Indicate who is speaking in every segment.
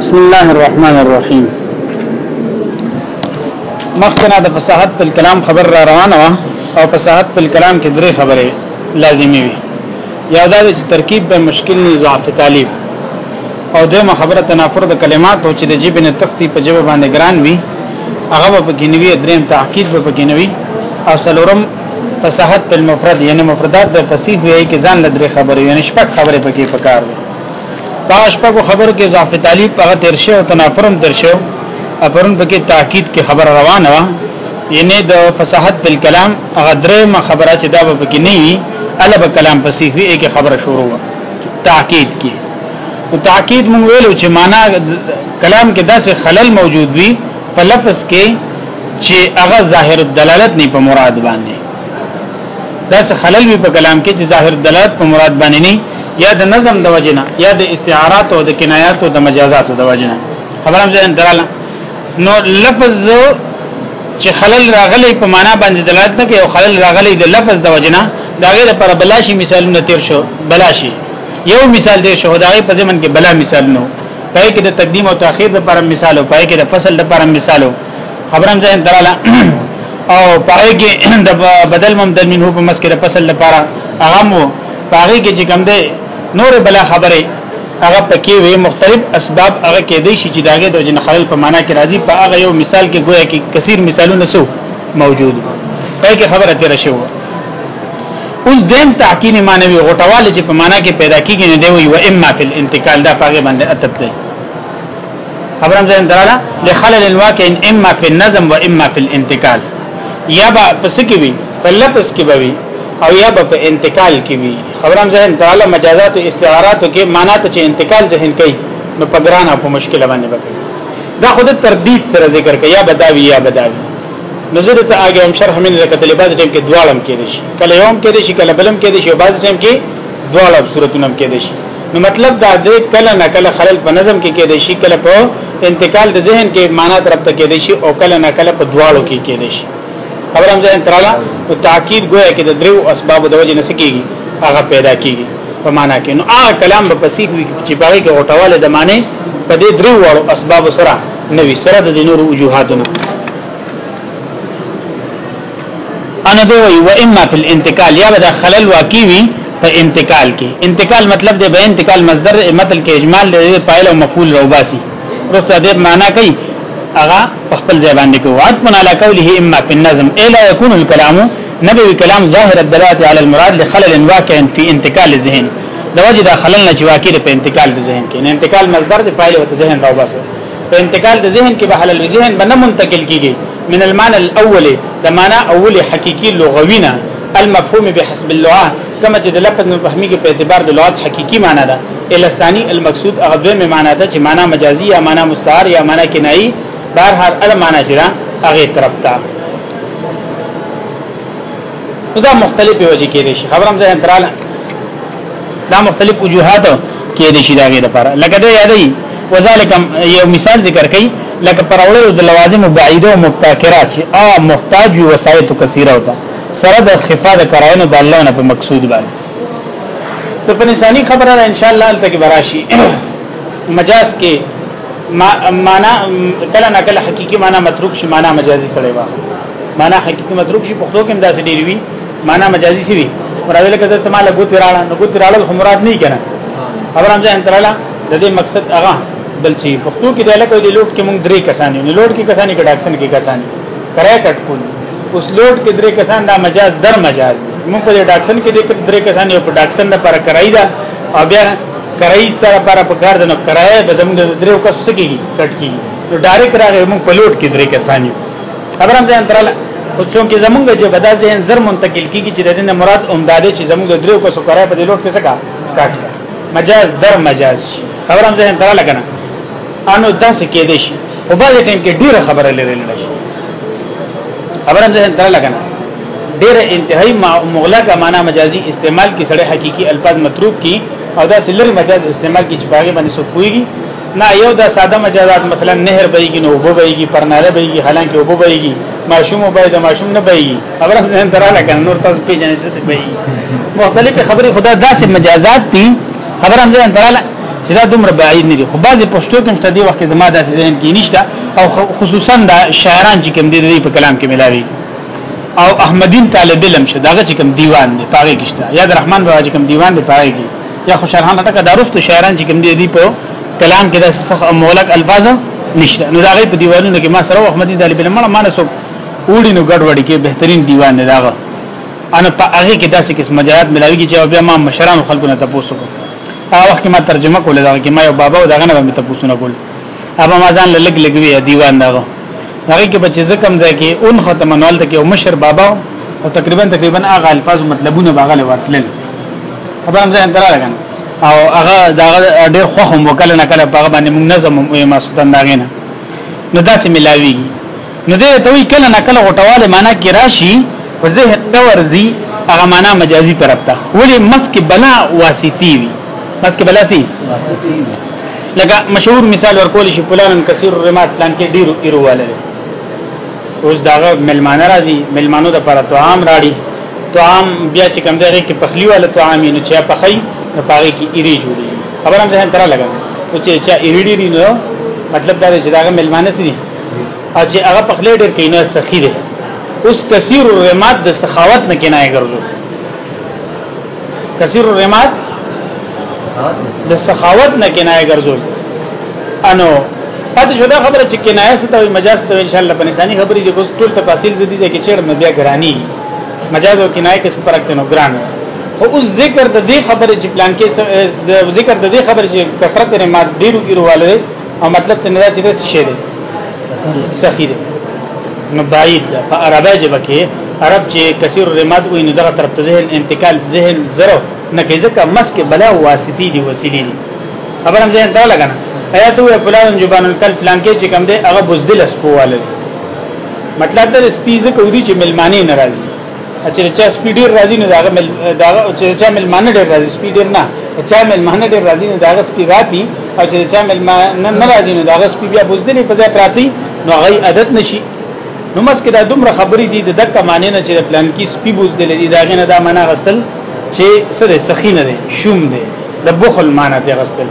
Speaker 1: بسم الله الرحمن الرحیم مخکنا د فصاحت په کلام خبر را روانه او فصاحت په کلام کې درې خبرې لازمی وي یاد د ترکیب به مشکل نه ضعف تعلیب او دغه خبره تنافر د کلمات او چې د جیب نه تختی په جواب باندې ګران وي هغه په کینوي دریم تعقید په کینوي او سلورم فصاحت په مفرد یعنی مفردات د فصیح وی کې ځان لدرې خبرې یعنی شپږ خبرې پکې پکار وي دا شپږو خبر کې اضافه طالب هغه درشه او تنافرم درشه اپرون پکې تاکید کې خبر روانه و ینه د فصاحت بل کلام هغه درې ما خبره چې دا به پکې نه وي الب کلام پسې وی کې خبره شروع و تاکید کې او تاکید مونږ ویلو چې معنا کلام کې داسې خلل موجود وي په لفظ کې چې هغه ظاهر دلالت نه په مراد باندې داسې خلل وي په کلام کې چې ظاهر دلالت په مراد باندې نه یا د نظم د وجنه یا د استعارات او د کنایات او د مجازات د وجنه خبرم ځین دراله نو لفظ چې خلل راغلی په معنا باندې دلالت نه کوي او خلل راغلی د لفظ د وجنه داغه لپاره بلاشي مثالونه تیر شو بلاشي یو مثال دی شهداغه په ځمن کې بلا مثال نو پای کې د تقدیم او تاخير لپاره مثال او پای کې د فصل لپاره مثال خبرم ځین دراله او پای کې د بدل ممدن منه په مسکره فصل لپاره هغه مو پای کې چې کوم دی نور بلا خبره هغه پکې وي مختلف اسباب هغه کې دی چې داګه د جن خلل په معنا کې راځي په هغه یو مثال کې گویا کې کثیر مثالونه سو موجود پای کې خبره تیر شوی اوس دیم تحقین معنوي غټواله چې په معنا کې پیدا کیږي نه دی وي و اما فی الانتقال دا پاګه باندې اتب دی خبرم ځین دراله لخلل الواقع اما فی النظم و اما فی الانتقال یا با پس کې وي په لپس کې وي او یا با په انتقال کې وي خبرم ذهن تعالی مجازات او استعارات کې معنا ته چې انتقال ذهن کوي نو په ګران او په مشکل باندې وکړي دا خود تردید سره ذکر کوي یا بداوی یا بداوی نظر ته اگې هم شرح من لکه طالبات ټیم کې دوالم کې دي کله یوم کې دي کله بلم کې دي او بعض ټیم کې دواله صورتونم کې دي نو مطلب دا دی کله نه کله خلل په نظم کې کې دي شي کله په انتقال د ذهن کې معنا طرف ته کې دي شي او کله نه کله په دوالو کې کې دي شي خبر هم ځین تراله او تاکید گویا کې د درو اسباب د وجې نسکیږي هغه پیدا کیږي په معنا کې نو هغه کلام په پسیک وی چې باغې کې غټواله د معنی په دې درو وړو اسباب سره نوې سره د دینورو وجوهاتونه انا دوی و اما فی الانتقال یا بدا خلل واقعی وی په انتقال کې انتقال مطلب دی به انتقال مصدر متل کې اجمال دی پایله او مفعول روباسي ورسته دې معنا کوي اغا خپل ځای باندې کوي وعد من علی قوله اما فی النظم الا یکون الكلام نبوي کلام ظاهر الدلاله على المراد لخلل واقع في انتقال الذهن د وجه دا خلل نه چې واقع دی په انتقال د ذهن کې نه انتقال مصدر دی فایل او ذهن راو باسه په انتقال د ذهن کې به حلل ذهن باندې منتقل کیږي من المعنى الاولي د معنا اولي حقيقي لغوي نه المفهوم بحسب اللغه کما چې د لفظ نو فهمي کې په اعتبار د لغت حقيقي معنا ده الا ثاني المقصود هغه مې معنا ده چې معنا مجازي یا معنا مستعار یا معنا کنایي بهر هر ال معنا چې هغه طرف ته نو دا مختلف وجه کې دي خبرم ځان تراله دا مختلف وجوهات کې دي شي دا غي لپاره لکه دا یادې وذالک یو مثال ذکر کړي لکه پرولو د لوازم بعیده او مبتکرات چې ا محتاج وسایت کثیره وتا سره د خفا د کراینو د الله نه په مقصود باندې ته په انساني خبره ان شاء الله الته کې براشي مجاز کې معنا کله نقل حقيقي معنا متروک شي معنا مجازي سره واخ معنا حقيقي متروک شي پښتو کې هم داسې ډېری وي معنا مجازي سی وي مراد له کزه تماله ګوت راړه نو ګوت راړل هم مراد نه کنه خبر هم ځان تراله د دې مقصد هغه بل چې پښتو کې داله کوي د لوټ کې مونږ درې کسانې نو لوټ کې کسانې کې ډاکشن کې کسانې کرای کټ کول اوس لوټ کې درې کسان دا مجاز در مجاز مونږ په ډاکشن کې درې کسانې په ډاکشن لپاره کرای دا او بیا کرای سره لپاره په کار دنو کرای به زموږ د درې کس سکیږي کټ کیږي نو ډایرک راغې مونږ په لوټ کې درې کسانې خبر هم ځان تراله اوس څنګه زمونږ چې بدا ذهن زر منتقل کیږي چې د دې مراد اومداده چې زمونږ دریو کو سکرای په دې لوټ کې څه کاټ مجاز در مجاز خبرم ذهن ترا لګنه انو داس کې دې شي په بل ټیم کې ډیره خبره لري نه شي خبرم ذهن ترا لګنه ډیره انتهایی مغلقه معنا مجازي استعمال کی سره حقيقي الفاظ متروک کی او داس لری مجاز استعمال کی چې باغې باندې سو کویږي نه یو د ساده مجازات مثلا نهر بهږي نو وبو بهږي پرناره بهږي حالانکه وبو بهږي ماشوم وبای د ماشوم نه بهږي خبره ځین دراله کنه نور تاسو پیژنې ست بهږي مختلفه خبره خدا داسې مجازات دي خبره هم ځین دراله چې دا دومره بعید نه دي خو بعضی پښتو کې مشته دی وخت زما داسې ځین کې نشته او خصوصا د شاعران چې کوم دي په کلام کې ملاوي او احمدین طالب علم شه داغه چې کوم دیوان دی پاره کېشته یا د رحمان بابا چې کوم دیوان دی پاره کې یا خوشحال خان ټکه دروست شاعران چې کوم دي په کلام کې د سخ مولک الفاظ نشته نو دا غي په دیوانونو کې ما سره احمدی طالب علم ما نه سو وړي نو ګډوډ کې بهترین دیوان نه داغه انا په هغه کې داسې قسم مجاهد ملاويږي چې بیا ما مشران خلکو نه تاسو کو هغه وخت ما ترجمه کوله دا کې ما یو بابا او داغه نه به تاسو نه کول ابا ما ځان لګ لګوي دیوان داغه هغه کې بچ زکم ځای کې اون ختم نوال ته کې او مشر بابا او تقریبا تقریبا هغه الفاظ مطلبونه باغله ورتلل خبر هم ځان درا لګنه او هغه دا ډېر خوخم وکړه نه کله په باندې موږ نظم یې مسوتن داغینه نو داسې ملاویږي نو دې ته وی کله نه کله غټواله معنا کې راشي په ذهن ته ورزي هغه معنا مجازي طرف ته ولی مسک بلا واسطي وي مسک بلا سي لکه مشهور مثال ورکول شي پلانن کثیر رمات پلان کې ډیرو ایرواله اوس داغه ملمانه راځي ملمانو د پر توام راړي توام بیا چې کم دی کې پخلی والا توام نو چې پخې نو پاره کې ایری جوړي خبر هم ځان ترا لگا او چې چا ایری دی نو مطلب دا دی چې داغه ملمانه سي او چې هغه پخله ډېر کینو سخی دی اوس کثیر الرماد د سخاوت نه کنایه ګرځو کثیر الرماد د سخاوت نه کنایه ګرځول انو پد شو دا خبره چې کنایه ستو مجاز ته ان شاء الله پنځانی خبرې د ټول تفاصیل زدي چې چېر مبیا ګرانی مجاز او کنایه کې څه فرق دی نو ګران خو اوس ذکر د دې خبرې چې پلان کې د ذکر د دې خبرې چې کثرت نه مات ډیرو ګیرواله او مطلب ته نه چې څه شی دی سخی دی نو بعید په عربه جبه کې عرب چې کثیر رماد وي نو دغه طرف ته ذهن انتقال ذهن زرو نه کې ځکه مسک بلا واسطي دي وسیلې دي خبر هم ځین ته لګنه آیا ته پلان جبان کل پلان کې چې کم دی هغه بوزدل سپواله مطلب دا سپیزه کوي چې ملمانی ناراضي چې چا سپیډ راځي نه داغه مل داغه چې چا مل مان ډیر راځي سپیډ نه چا مل مان ډیر راځي نه داغه سپی راپی او چې چا مل مان نه راځي نه داغه سپی بیا بوزدلی په ځای پراتی نو غي عادت نشي نو مسکه دا دومره خبرې دي د دک معنی نه چې پلان کې سپی بوزدلی دي داغه نه دا معنا غستل چې سره سخینه دي شوم دي د بخل معنا دی غستل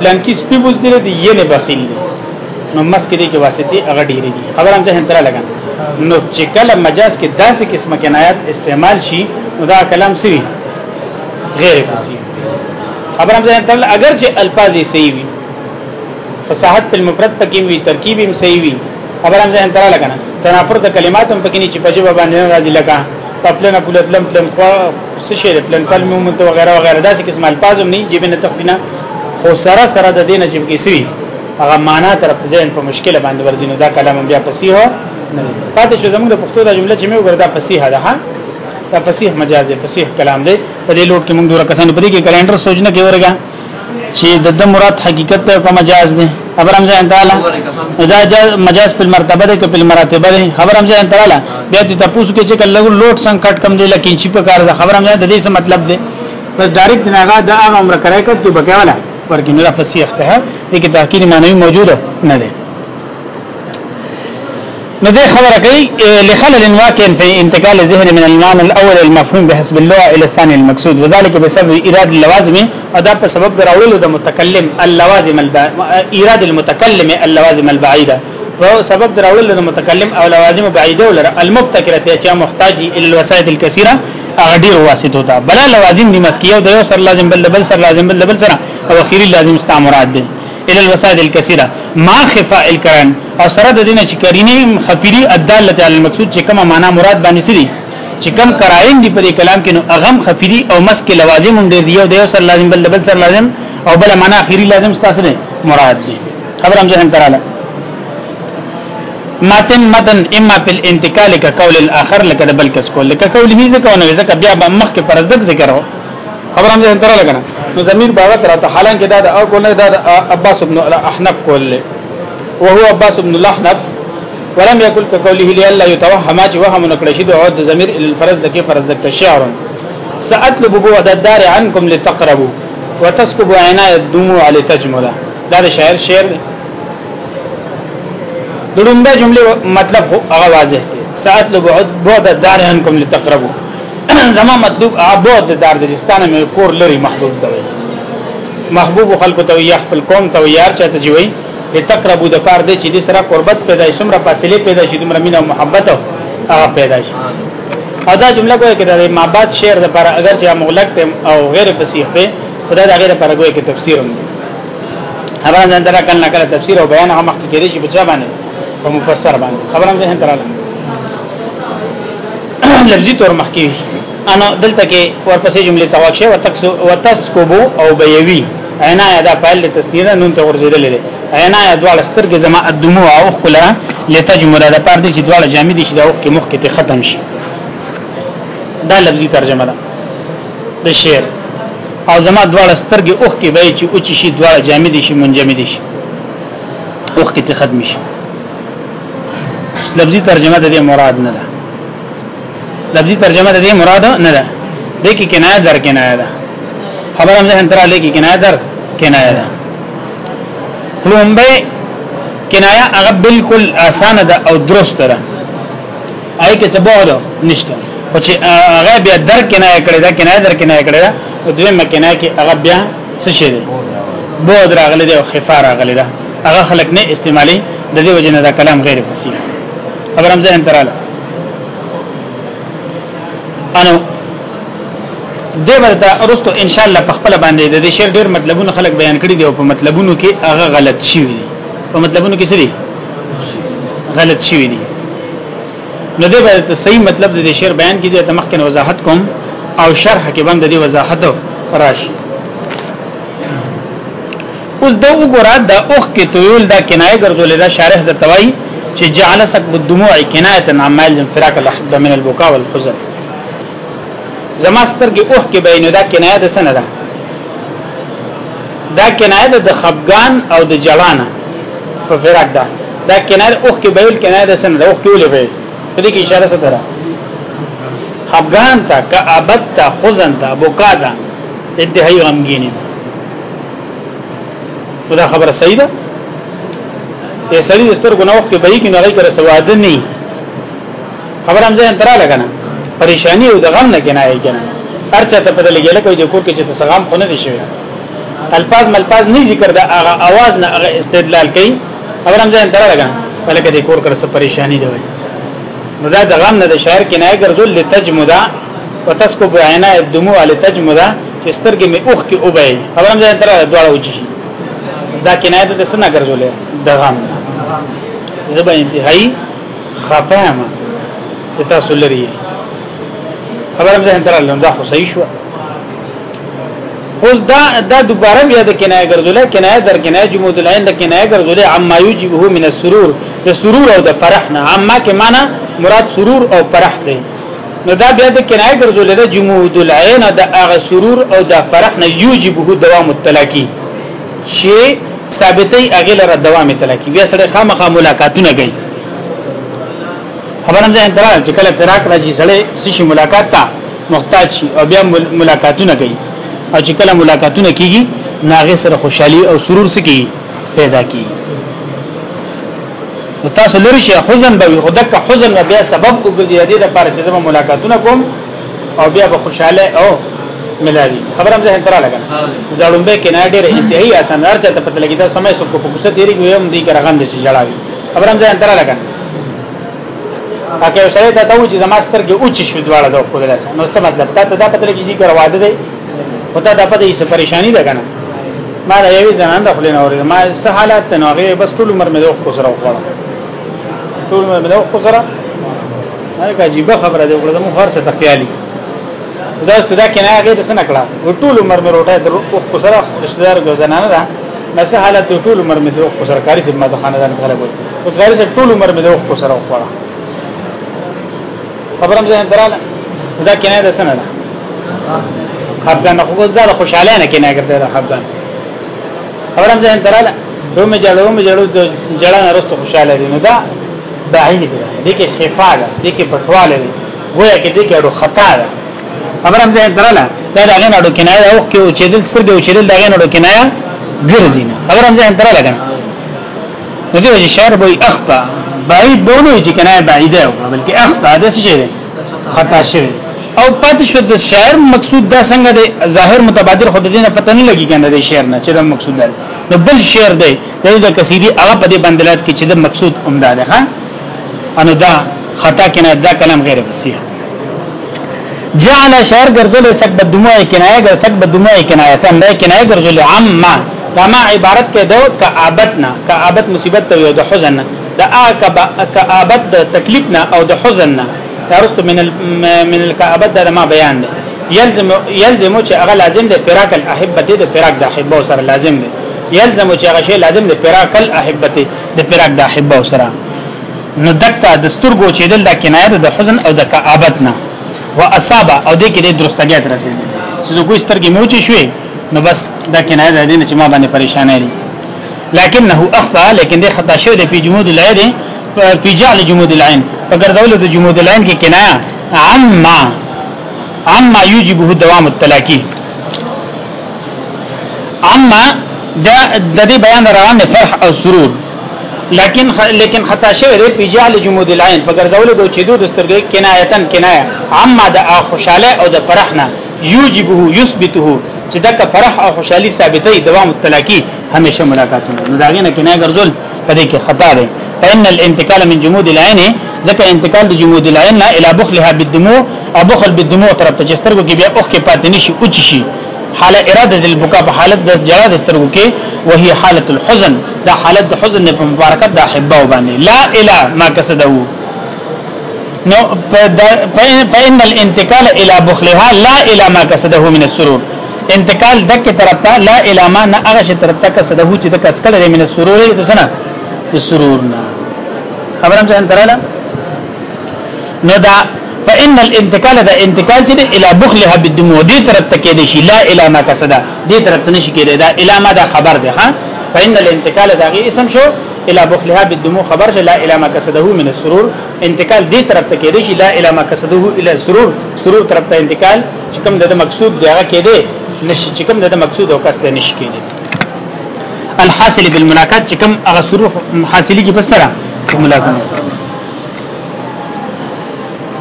Speaker 1: پلان کې سپی بوزدلی دي یې نه بخیل دي نو مسکه دي کې واسطه هغه ډیره دي خبر هم ځه انترا لګا نو چې کله مجاز کې داسې قسمه کنایات استعمال شي نو دا کلام سری غیر قصی خبر هم ځان تل اگر چې الفاظ یې صحیح وي فصاحت په مفرد پکې وي ترکیب هم صحیح وي خبر هم ځان تر لګنه تنافر د کلمات هم پکې نه چې پجب باندې راځي لګا پپلن پلتلم پلم خو څه شی پلن پلم مت وغیرہ وغیرہ داسې قسم الفاظ هم نه جيبنه تخبینه خو سره سره د دینه چې کې سری هغه معنا طرف ځین په مشکله باندې ورځینو دا کلام بیا پسی هو پاتې شو زموږ د پښتو د جمله چې مې وګرځا فصیح ده ها دا فصیح مجاز فصیح کلام دی په دې لوټ کې موږ دوه کسان پرې کې کلندر سوچنه کې ورګا چې د د مراد حقیقت ته کوم مجاز دی خبر هم ځان تعالی دا مجاز په مرتبه ده کې په مراتبه ده خبر هم ځان تعالی بیا دې تاسو کې چې کله لوټ څنګه کم دی لکه چې په کار ده خبر هم ځان د دې څه مطلب دی بس ډایرکټ نه دا هغه عمر کرای کړ ته بکواله ورکه نه فصیح ته دې کې تحقیر معنی موجوده نه ده نو دې خبره کوي لخلل واقع في انتقال الذهن من المعنى الاول المفهوم بحسب اللغه الى الثاني المقصود وذلك بسبب ايراد اللوازم او دا په سبب دراولو د متکلم اللوازم الب... ايراد المتکلم اللوازم البعيده او سبب دراولو د متکلم او لوازم بعيده ولر المبتکره چې محتاجي الى الوسائط الكثيره اغډیر واسطو ته بل لوازم دي مسکیه د یو سر لازم بل بل سر لازم بل بل سره او اخیری لازم استا مراد دي الى الوسائط الكثيره ما خفاء الكرن او سره د دینه چې کرینه خفیری الداله علی المقصود چې کومه معنا مراد باندې سری چې کم کراین دی په کلام کې نو اغم خفیری او مسک لوازم هم دی یو دی سر لازم بل بل سر لازم او بل معنا اخیری لازم ستاسو نه مراد دی خبر هم ځهن تراله متن متن اما په الانتقال کا قول الاخر لکه بل کس کول لکه قول هی ځکه نو ځکه بیا به مخ کې پرز دک ذکر هو خبر هم ځهن تراله کنه نو زمير باغت راته حالانکه دا د او کول نه دا عباس ابن احنف کول وهو عباس بن لحنف ولم يقل كقوله لئلا يتوهم ما وهم نکړشي د عود ضمیر ال الفرز دکی فرز دک شعر ساتلب بعد الدار عنكم لتقربوا وتسكب عناء الدموع لتجملا دا, دا شاعر شعر دړومبه جمله مطلب هغه واضح دی ساتلب بعد الدار عنكم لتقربوا زما مطلوب عبود دار د جستانه مې کور لري محبوب ته محبوب خلق ته یا خپل قوم ته یار چاته جوړي لتقربوا د پاره د چې د سره قربت پیدا شي مره فاصله پیدا شي د مرمن او محبت هغه پیدا شي او دا جمله کوي کې د ما بعد شعر د پر اگر چې مغلق ته او غیر فصیح ته خدای دا غیر پر کوي کې تفسیر هم خبره نن درا کله نکړه تفسیر او بیان هغه مخکې کېږي چې بچا باندې په مفسر باندې خبره هم ځین تراله لفظي تور مخکې انا دلته کې ورپسې جمله تواکشه وتکسو وتسکبو او بیوی عنا دا فعل تصدیر نون ته ورزيدل دي عنا دواله سترګې زما ادمو او خلا لتجمر دا پر دي چې دواله جامد شي دا وخت کې مخ کې ختم شي دا لفظي ترجمه ده د شعر او زما دواله سترګې اوخ کې وای چې اوچ شي دواله جامد شي منجمد شي اوخ کې ختم شي لفظي ترجمه د دې مراد نه ده لفظي ترجمه د دې مراد نه ده د کې کنایه در کنایه ده خبر هم ذهن ترا لګي کنایه در کنایه ده لومبه کنایه هغه بالکل اسانه ده او درست ده آی کې څه بوله نشته خو چې هغه بیا در کنایه کړی دا کنایه در کنایه کړی دا او دوی مکنایه کې هغه بیا څه شي ده بود راغلی دی او خفار راغلی ده هغه خلک نه استعمالي د دې وجه نه دا کلام غیر فصیح خبر هم ځین تراله انو دې ورته ارستو ان شاء الله په خپل باندې د دې شعر ډېر مطلبونه خلک بیان کړي دي او په مطلبونو کې هغه غلط شي وي په مطلبونو کې سړي غلط شي وي نو دې ورته صحیح مطلب د دې شعر بیان کیږي ته مخکې وضاحت کوم او شرح کې باندې وضاحت راشي اوس دا وګوره دا اوخ کې تویل دا کنایه ګرځولې دا شارح د توای چې جعل سکب الدموع کنایه عن مال فراق الاحد من البكاء والحزن زماستر کې اوه کې بینو دا کنایه ده سنه ده دا کنایه ده د خفغان او د جلانه په فرق ده دا کنایه اوه کې بیل کنایه ده سنه ده اوه کې ولې بیل په دې کې اشاره ستاره خفغان تا کعبت تا خزن تا بوکا تا انتهایی غمگینی دا دا خبر صحیح ده ته سړي دستر ګناوخ کې بهي کې نه لای کړ سواد نه خبر هم ځان ترا لګنه پریشانی او د غم نه کنایې کنه هرڅه ته پته لګیل کوي د کور کې چې تسغام خونه دي شوی الفاظ ملفاظ نه ذکر دا هغه आवाज نه هغه استدلال کوي خبر هم ځان دره لګا بلکې د کور کړه پریشانی دی نو دا د غم نه د شاعر کنایې ګرځول لتجمدا وتسكب عینا الدموع لتجمدا چې سترګې می اوخ کې او بای خبر هم ځان دره دواړه وچی دا کنایې د سنا ګرځولې د غم زبې انتهایی خفامه چې تاسو لري خبرم ځان تر لوم دا خو صحیح شو اوس دا دا دوباره بیا د کنایه ګرځولې کنایه در کنایه جمود العين د کنایه ګرځولې عما یوجبه من السرور د سرور او د فرح نه عما کې معنا مراد سرور او فرح دی نو دا بیا د کنایه ګرځولې د جمود العين د هغه سرور او د فرح نه یوجبه دوام التلاقی شی ثابتې اغه لره دوام التلاقی بیا سره خامخا ملاقاتونه کوي خبرم ځین تر چې کله فراق راځي سړی شي ملاقات ته محتاج شي او بیا ملاقاتونه کوي او چې کله ملاقاتونه کیږي ناغه سره خوشحالي او سرور سکی پیدا کیږي نو تاسو لری شي حزن به خودک حزن بیا سبب وګرځي د دې لپاره چې زما ملاقاتونه کوم او بیا به خوشاله او ملاوي خبرم ځین تر لګا دا لومبه کنه ډېر انتهایی اسانار چې ته پته لګی دا سمې سکو په کوڅه تیری ګویم دی کرغان د چې جړاوي خبرم ځین تر لګا که یو سره ته و چې زماستر کې اوچ شو دواړه دوه خو دلاسه نو څه مطلب ته دا پته لګیږي چې واده دی پته دا پته یې پریشانی ده کنه ما دا یوې زنان د خپل نه اورید ما څه حالات ته نوغه بس ټول عمر مې دوه خو سره وکړه ټول عمر مې دوه خو سره هغه عجیب خبره ده وګړه مو هر څه تخیالي دا صدا کنه هغه د سن کړه ټول عمر مې روټه د خو سره رشتہدار زنانه ده مې څه حالت ټول عمر مې دوه خو سره کاری خدمت خاندان غلبوي غیر ټول عمر مې دوه خو سره وکړه خبرم ځان دراله دا کنه ده سنه ده خفګان خو دا خوشاله نه کنه ګرځي دا خفګان خبرم ځان دراله رومه جړو مې جړو جړا نه رستو خوشاله دي نو دا بعین دي دي کې خفا ده دي کې پټواله دي وای کې دي کې اډو خطا ده خبرم ځان دراله دا دا غن اډو کنه او کې او چېدل سترګې او چېدل دا غن اډو کنه ګرځي نه خبرم ځان دراله کنه نو دی شعر به اخطا بعید بولو چې کنه بعید دی بلکې اخطا ده څه دی خطا شوی او پات شو د شعر مقصود دا څنګه دی ظاهر متبادر خود دینه پته نه لګی کنه د شعر نه چې دا مقصود دی نو بل شعر دی د کثیری هغه په دې بندلات کې چې د مقصود عمده ده ها انو دا خطا کنه دا کلام غیر فصیح جعل شعر ګرځول سک بدموع کنایه ګر سک بدموع کنایه تن دا کنایه ګرځول عما کما عبارت کې دو کعبتنا کعبت مصیبت ته یو د حزن د کعبت د تکلیف نه او د حزن نه ترست من ال من الكعبت دا ما بیان دی یلزم یلزم چې هغه لازم دی فراق الاحبه دی د فراق د احبه سره لازم دی یلزم چې هغه شی لازم دی فراق الاحبه دی د فراق د احبه سره نو دکتا دستورګو چې دل د کنایه د حزن او د کعبت نه و اصابه او د کې د درستګیت رسیدي چې زه کوی سترګې موچې شوې نو بس دا کنایه د دې چې ما باندې پریشانه لري لكنه اخطا لیکن د خطا شوی د پیجمود العين په جعل جمود العين فګر زول د جمود العين کې کنایا عن ما عن ما يجبه دوام التلاقي عن ما د دې بیان روان فرح او سرور لیکن خ... لیکن خطا شوی دی په جعل جمود العين فګر زول د چدو د سترګې کنایتن کنایا عن ما د خوشاله او د فرحنا يجبه يثبته چې دغه فرح او خوشحالي ثابتې دوام التلاقي همیشه ملاقاتونه نو داغه نه کنه ګرځول کدی کې خطا ده فإن الانتقال من جمود العين ځکه انتقال د جمود العين الى بخلها بالدموع او بخل بالدموع تر ته چسترګو کې بیا اوخ کې پاتې نشي چی شي حاله اراده د بکا په حالت د جړا د سترګو کې وهي حالت الحزن دا حالت د حزن په مبارکت د احباو باندې لا اله ما قصدو نو فإن الانتقال الى بخلها لا اله ما قصده من السرور انتقال دک طرف ته لا الاما نه هغه شی طرف ته کس دهو چې د کس کړه من سرور د سنا د سرور نه خبرم ځان تراله نو دا فان الانتقال دا انتقال چې الى بخلها بالدمو دي طرف ته کې دي شي لا الاما کس دا دي طرف ته نشي کېده دا الاما دا خبر ده ها فان الانتقال دا غي اسم شو الى بخلها بالدمو خبر شي لا الاما کس دهو من السرور انتقال دي طرف ته کې دي شي لا الاما کس دهو الى سرور سرور طرف ته انتقال چې کوم د مقصود دی هغه کې دي نشي چې کوم د مقصود او قصد نشي کېږي الحاصل بالملاقات چې کوم هغه سروح حاصلي کې بسره ملاقات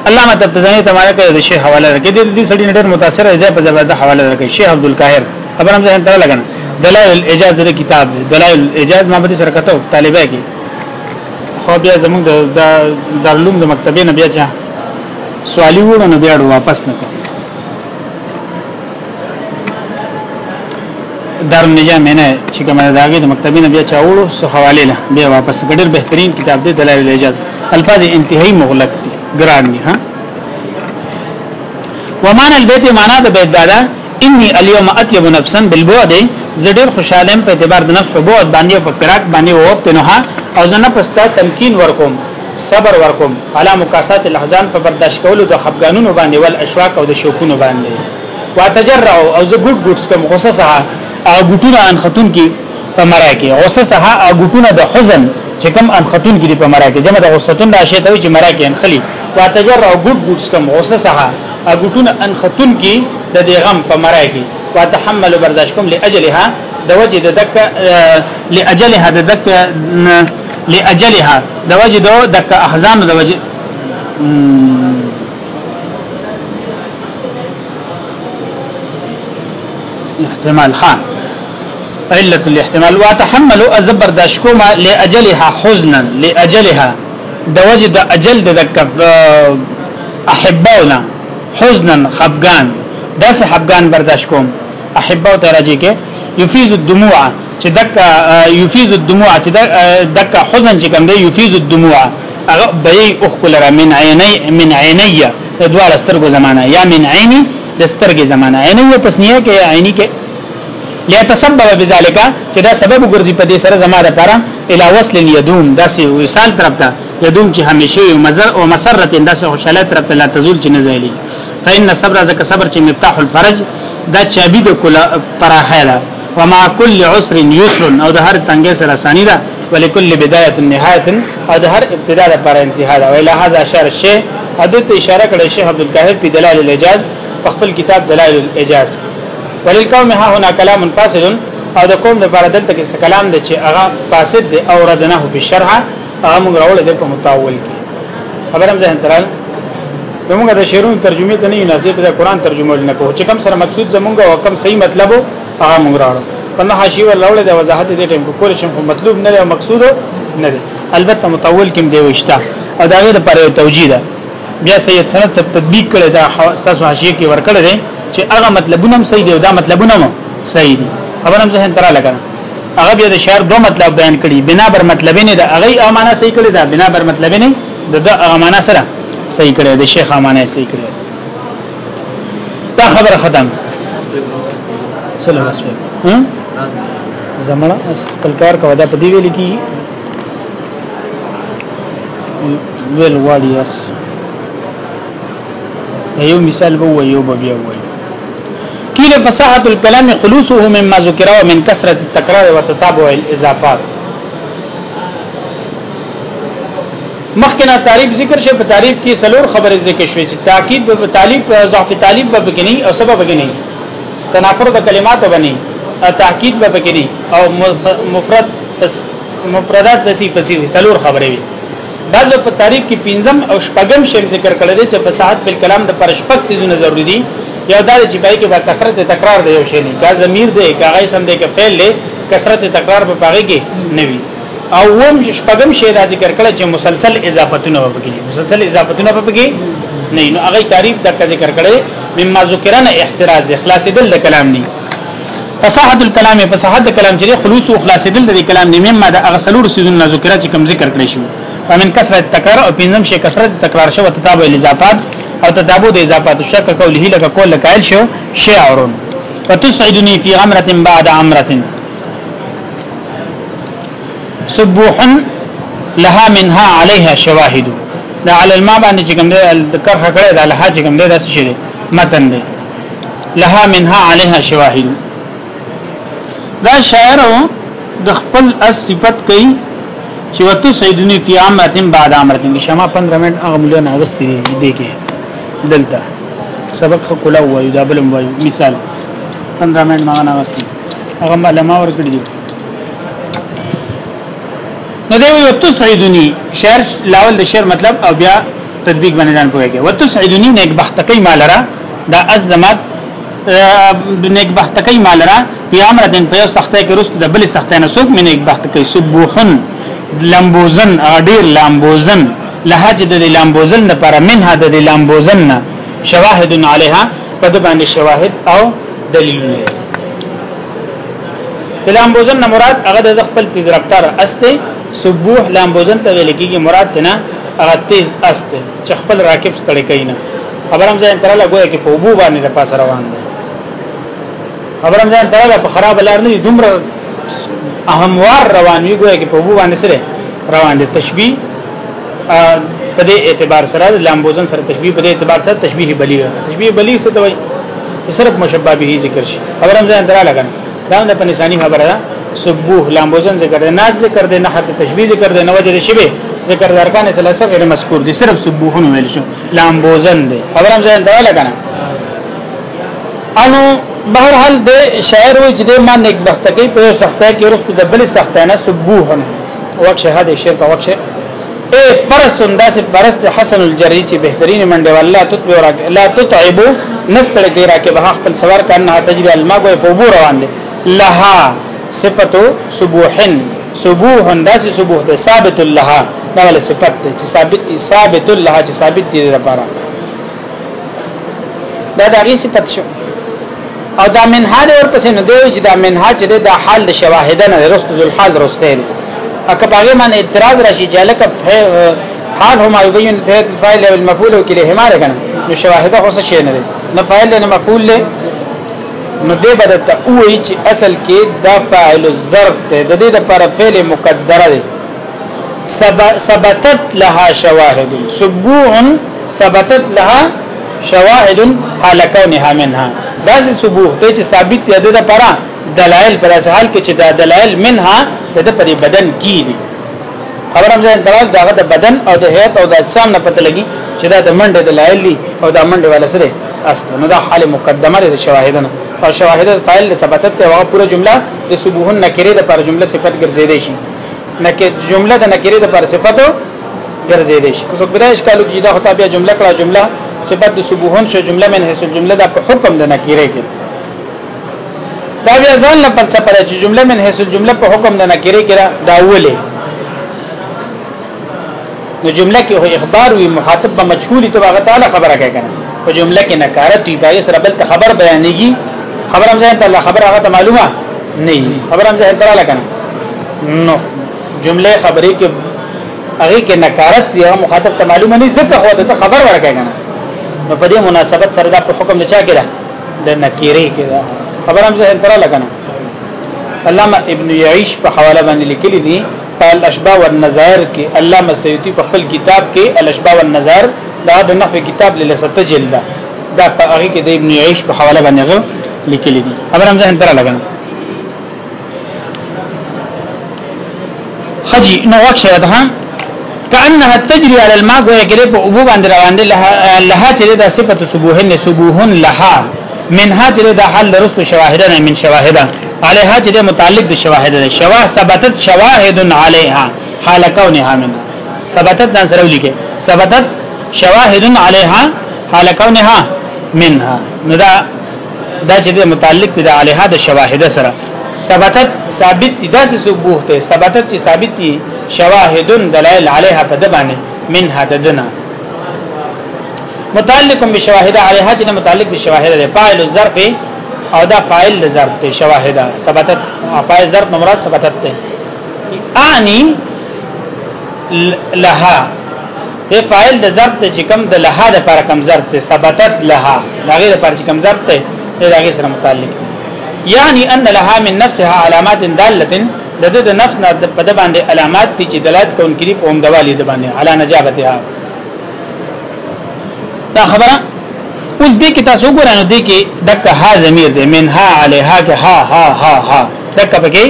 Speaker 1: علامه تبتزانی تمہاره کې د شیخ حواله راکې د دې سړي نډر متاثر ایزه په زبرد حواله راکې شیخ عبد القاهر خبر هم ځان ته لګنه دلائل الاجاز د کتاب دلائل الاجاز ما به سره کته طالبای کې خو بیا زموږ د دارلوم د مکتبې نه بیا چا سوالی وړو نه بیا واپس نه کړ دار النجام نه چې کومه داګه د مکتبین بیا چاوړو سو حواله نه بیا واپس ګډر بهترین کتاب دی دلایل الاجاز الفاظ انتهایی مغلق دي ګران دي ها ومان البيت معنا د بیت دادا انی الیوم اطیب نفسا بالبعد زډیر خوشالم په اعتبار د نفس په بعد باندې په فراق باندې وو نوها او زنه پستا تمکین ورکوم صبر ورکوم علا مکاسات الاحزان په برداشت کولو د خفګانونو باندې ول اشواق او د شوکونو باندې واتجرع او زګډ ګډس کوم غصه سره اګوتونه انختون کې په مرای کې غصصها اګوتونه د حزن چې کوم انختون کې په مرای کې جمع د غصتون دا شی ته چې مرای کې انخلي واتجر او ګډ ګډ کوم غصصها اګوتونه انختون کې د دې غم په مرای کې واتحمل برداشت کوم لاجلها د وجه د دک لاجلها د دک لاجلها د وجه د دک احزان د وجه احتمال خان علت الاحتمال وتحمل ازبر داشکوما لاجلها حزنا لاجلها د وجد اجل د احباؤنا حزنا خفغان دا سه خفغان برداشت کوم احباو ته راځي کې يفيز الدموع چې دک يفيز الدموع چې دک حزن چې کوم دی يفيز الدموع هغه به یې اوخل را من عيني من عيني د دوه سترګو زمانہ یا من عيني د سترګې زمانہ عيني په تسنیه کې عيني کې ليتسبب بذلك چې دا سبب ګرځي په دې سره زما د پاره الی وصل یدوم دا سی وصال طرف ته یدوم چې همیشه یو مزر او مسرت دا سی خوشاله طرف ته لا تزول چې نه زایلی فإن الصبر ذک صبر چې مفتاح الفرج دا چابي د کله پراخه ده وما كل عسر يسر او د هر تنګې سره اسانی ده ولکل بدايه نهایت او د هر ابتدا لپاره انتها ده ویل هاذا اشاره شی حدیث اشاره کړی شیخ عبد القاهر په دلائل الاجاز په خپل کتاب دلائل الاجاز وللقوم ها هنا کلام فاسد او د قوم لپاره دلته کې کلام دی چې هغه فاسد دی او ردنه په شرح هغه موږ راول د متاول کې خبرم ځه ترال موږ د شیرونو ترجمه ته نه نه د قرآن ترجمه نه کوو چې کوم سره مقصود زمونږ او کوم صحیح مطلب هغه موږ راړو پنه حاشیه ولول د وضاحت دې ټیم کول شم مطلوب نه دی مقصود نه دی البته متول کې دی وشتا او دا غیر پر توجیه ده بیا سید سند سب تطبیق کړي دا اساس حاشیه کې ورکړل دي چې هغه مطلبونه هم صحیح دي او دا مطلبونه هم صحیح دي خبر هم ذهن تراله کړه هغه بیا د شعر دوه مطلب بیان کړي بنا بر مطلبینه د هغه امانه صحیح کړي دا بنا بر مطلبینه د هغه امانه سره صحیح کړي د شیخ امانه صحیح کړي دا خبره ختم صلی الله علیه وسلم زمړه کلکار کا ودا پدی ویل کی ویل واډیرز یو مثال به و یو به بیا و قيل فصاحة الكلام خلوصه مما ذكر ومن كثرة التكرار وتتابع الاضافات مخکنه تعریف ذکر شي په تعریف کې سلور خبره ذکر شوې چې تاکید په تعریف ضعف تعریف به بګنی او سبب بګنی تنافر د کلماتو بنی تاکید به بګنی او مفرد مفردات دسی پسې سلور خبره وي بعض په تعریف کې پنځم او شپږم شیم ذکر کړل دي چې فصاحت بالکلام د پر شپږ سيزونه ضروری دي یو دا چې پای کې با کثرت تکرار دی یو شی نه کا ضمیر دی کا غي سم دی کا فعل دی کثرت تکرار په پاګه کې نوي او وم شپږم شی را ذکر کړل چې مسلسل اضافتونه وبکې مسلسل اضافتونه وبکې نه نو هغه تعریف د ذکر کړل مما ذکرنا احتراز د اخلاص دل کلام نه فصاحت الكلام فصاحت الكلام چې خلوص او اخلاص دل د کلام نه مما د اغسلور سيدنا ذکر چې کوم ذکر کړی شو ومن کثرت تکرار او پینځم شي کثرت تکرار شو تتابع الاضافات او تتابع د اضافات شک قوله لك قول لك قائل شو شعر وتسعدني في عمره بعد عمره سبوح لها منها عليها شواهد دا علی الما باندې چې کوم دې کرخه کړه دا لها چې کوم دې داسې شي متن دې لها منها عليها شواهد دا شاعر د خپل صفت کوي چې وته سیدنی قیامت بعد امرتن شمه 15 منټ هغه مليون اغستې دي کې دلته سبق کولا وایو دا بل وایو مثال 15 منټ معنا اغستې هغه علما ورکړي دي نو دی وته سیدنی شعر لاول د شعر مطلب او بیا تطبیق باندې ځان پوهیږي وته سیدنی نیک بختکی مالرا دا ازمت نیک بختکی مالرا قیامت په یو سختۍ کې رست د بل سختۍ نه سوک مې نیک بختکی سبوحن لمبوزن اډیر لمبوزن له حج د لمبوزن لپاره منها د لمبوزن شواهد علیها په د باندې شواهد او دلیلونه د لمبوزن مراد هغه د خپل تیز رفتار استه سبوح لمبوزن ته ویل کیږي مراد نه هغه تیز استه چې خپل راکب ستړي کینا خبرم ځان تراله ګویا کې په وبو باندې د پاس روان دي خبرم ځان تراله په خراب لار نه دومره هموار روان وي ګویا کې په بو باندې سره روان دي تشبيه په دې اعتبار سره لامبوزن سره تشبيه په دې اعتبار سره تشبيه بلیغ تشبيه بلیغ څه دوی صرف مشبہ به ذکر شي خبرم ځان درا لګن دا نه په نسانی خبره ده سبوح لامبوزن ذکر ده ناس ذکر ده نه حق تشبيه ذکر ده نه وجه شبه ذکر ده ارکان ثلاثه غیر مذکور دي صرف سبوحون ویل شو لامبوزن ده خبرم ځان درا لګن انو بهرحال د شاعر وچ د ما نیک بختګي په سختای کې رښت د بل سختانه سبوهن وکشه هدا شعر ته وکشه اے فرستون داسې پرست حسن الجری چې بهترین منډه والله تطبع راک لا تتعب نستړ کې راکه به خپل سوار کنه تجربه الما کو په بو روان دي لها صفتو سبوحن سبوحن داسې سبوح ده ثابت لها دا ول صفت ده چې ثابت دي ثابت لها چې ثابت دي لپاره دا د هغه صفت شو او دا منهاج ورپسې نه دی چې دا منهاج دی دا حال د شواهدانه رست ذل حال رستین اکه باغې من اعتراض راشي چې لکه حال هما یبین ته فاعل او المفعول وکلیهما لکنه نو شواهده خو څه شي نه دی نه فاعل نه مفعول له نو دې بدته وایي چې اصل کې دا فاعل الضرب ته د دې لپاره فعل مقدره دی ثبتت لها شواهد سبوع ثبتت لها شواهد حال كونها منها داسې ثبوت ته چې ثابت دی د لپاره دلایل پر حال کې چې دا دلایل منها د پرې بدن کې دي خبر هم ځان دلایل داغه د بدن او د هیت او د اجسام نه پته لګي چې دا د منډه دلایل دي او دا منډه ولا سره است نو دا حال مقدمه لري شواهدنا او شواهد فاعل ثبتت ته هغه پوره جمله د ثبوت نکره د پر جمله صفت ګرځیدې شي نکه جمله د نکره د پر صفت ګرځیدې شي اوس په دې اشکالو کې دا خطابه جمله کړه جمله صفت د سبوهن شو جمله من هیڅ جمله د حکم د نکیره کې دا بیا ځان له فلسفه راځي جمله من هیڅ جمله په حکم د نکیره کې دا اوله نو جمله کې هو اخبار وي مخاطب به مجهول ته هغه تعالی خبره کوي کنه او جمله کې نکارت وي پای سره بل ته خبر بیانېږي خبر هم ځان ته خبر هغه ته معلومه نه خبر هم ځان ته لکنه نو جمله خبرې کې هغه کې نکارت یا مخاطب ته معلومه نه ځکه هو ته خبر ورکړي کنه نو په دې مناسبت سره دا په حکم لچا کړه د نکیره کې دا خبر هم ځه تر لګنه علامه ابن یعیش په حواله باندې لیکلي دي قال اشباء والنظائر کې علامه سیوطي په خپل کتاب کې الاشباء والنظائر دا د نحو کتاب لسته جلد دا په هغه کې د ابن یعیش په حواله باندې لیکلي دي خبر هم ځه تر لګنه خجي نو وخت شه کانها تجری علی الماء گویا کې په ابو باندې روان دي لها چې د صفت سبوه نه سبوهن لها منها چې د حل رست شواهدن من شواهدن علیها چې متعلق د شواهدن شواه ثبتت شواهد علیها حال کونها من ثبتت ځان سره ولیکه ثبتت شواهد علیها حال کونها منها نو دا دا چې متعلق د علیها د شواهد سره ثبتت ثابت دي داسې ثبوت ثبتت چې ثابت دي شواهدون دلائل علیها فدبانه من حددنا متعلق بشواهد علیها چې متعلق بشواهد ده فاعل الظرف او دا فاعل لظرف ته شواهد ثبتت فاعل ظرف مراد ثبتت ته اعنی لها په فاعل د ظرف ته چې کوم د لها د پر کم ظرف ته ثبتت لها دا غیر پر چې کوم ظرف ته دا غیر سره متعلق یعنی ان لها من نفسها علامات داله د دې د نفس نه په د باندې علامات دي چې دلالت کوي په اومدوالي د باندې علا نجابتها دا خبره اوس دې کې تاسو ګورئ دې کې دک ها ضمیر دې من ها علیها کې ها ها ها ها دک پکې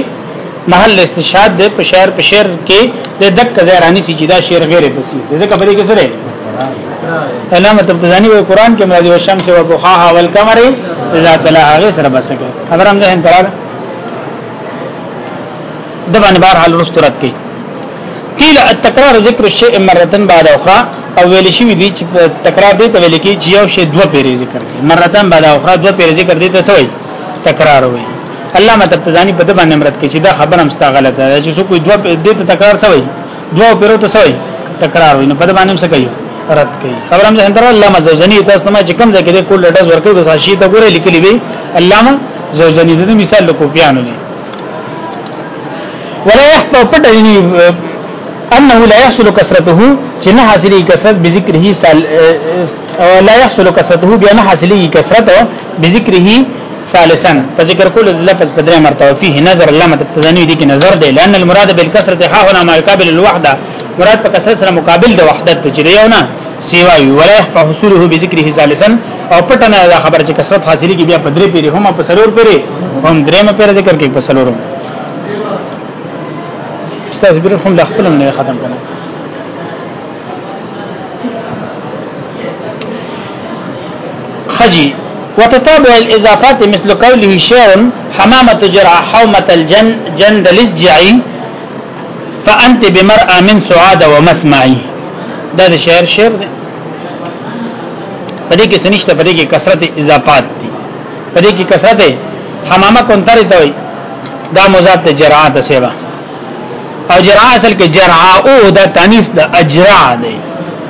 Speaker 1: محل استشهاد دې په شعر په شعر کې د دک زهرانی سي جدا شعر غیر بسيط دې ځکه په دې کې سره علامه تبتزانی وی قران کې مراد وشم سے وضحاها والقمر اذا طلع غیر سره بس کې خبر هم ځه انتراله د باندې بار حال رستورت کی کیل التکرار ذکر الشیء مرتن بعد اخرى او ویل شي دي چې تکرار دی په ویل کې چې یو شی دوه پیری ذکر کړي مرتن بعد اخرى دوه پیری ذکر دي ته سوې تکرار وي علامه تبتزانی په د باندې مرت کې چې دا خبره مستا غلطه ده چې سو کوئی دوه دې ته تکرار سوې دوه پیرو ته سوې تکرار وي نو په د باندې هم سکیو رد کوي خبره مزه اندر علامه زوزنی تاسو ته ما چې کوم ځای کې کول ډز ورکوي بس شي ته ګوره لیکلي وي علامه زوزنی د مثال لکو بیانولې ولا يخطو پټنی انه لا يحصل كثرته چې نه حاصلې کثرت بذکره سال لا يحصل كثرته بیا نه حاصلې کثرت بذکره ثالثا فذكر كل لفظ بدر مرتبه فيه نظر علامه التزني دي کې نظر دی لان المراد بالكثرت ها هنا ما يقابل الوحده مراد په کثرت سره مقابل د وحدت چې دیونه سیوا ولا يحصل حصوله بذکره ثالثا او پټنه خبر چې کثرت حاصلې کې بیا بدر پیری هم په سرور پیری هم درېمه پیری ذکر کې په سرور استاذ بیر هم لا خپل نه ختم کړم خجي وتتابع الاضافات مثل قوله شعر حمامه جرع حومه الجن جندلس جعي فانت بمرأة من سعاده ومسمعي دا, دا شعر شعر دی پدې کې سنشت پدې کې کثرت اضافات دي پدې کې کثرت حمامه کونتر ته وي دا مضاد جرعه ته سیوا او جرع اصل کې جرع او د تانیس د اجرا دی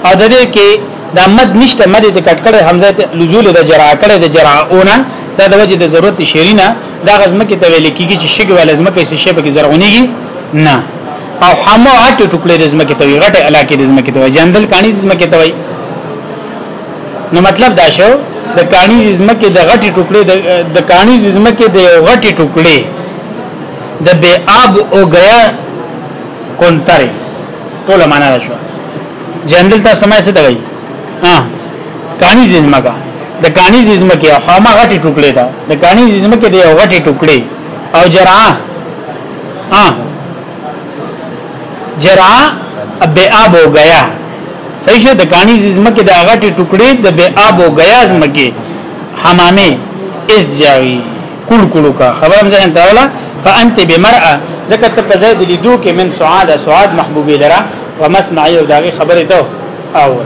Speaker 1: او د دې کې د مد نشته مد د کټکړ حمزه ته لزول د جرع کړه د جرع اونه دا د وجه د ضرورت شرینا دا غزمه کې تویل کیږي چې شګ ول زمه کې شی به کې زرغونیږي نه او حمو اټ ټوکلې زمه کې توي غټه علاقې زمه کې توي جندل کانی زمه کې توي نو مطلب دا شو د کانی زمه کې د غټي ټوکلې د کانی زمه کې د غټي ټوکلې د بے آب او گیا کونتر ټول معنا ده شو جندل تاسو ما څه دی ها کانی زیزما کا د کانی زیزما کې هما غټي ټوکړې دا د کانی زیزما کې دی غټي ټوکړې او جرا ها جرا بیاب ہو گیا صحیح شه د کانی زیزما کې د غټي ټوکړې د بیاب هو گیا زمکه حمامه اس جاوی کول کولو کا خبرم هم ځان تاولا فانت بمرأه ځکه ته په زید لیدو کې من سعاد سعاد محبوبي لرا و مسمع یو داغي خبره ته او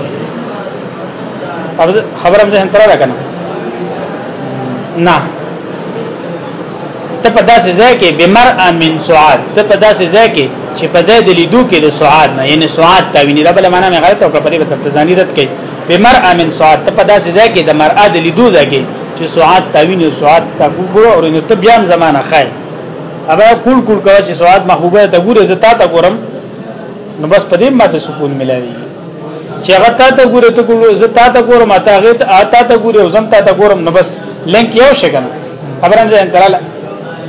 Speaker 1: خبرم زه انترا راکنه نه ته په داسې ځای کې بمرء من سعاد ته په داسې ځای کې چې په زید لیدو کې د سعاد نه یعنی سعاد تا ویني دا بل معنا مې غلط او په دې په تزانی رد کې بمرء من سعاد ته په داسې ځای کې د مرء د لیدو ځای کې چې سعاد تا ویني سعاد ستا ګورو او نو ته بیا زمانہ خای هغه کول کول کوي چې سواد محبوبه ته ګوره زه تا ته ګورم نو بس په دې ماته سکون ملایي چې هغه تا ته ګوره ته ګوره زه تا ته ګورم اته هغه ته ته ګوره زم تا ته ګورم نو بس لنک یو شي کنه خبرم ځان تراله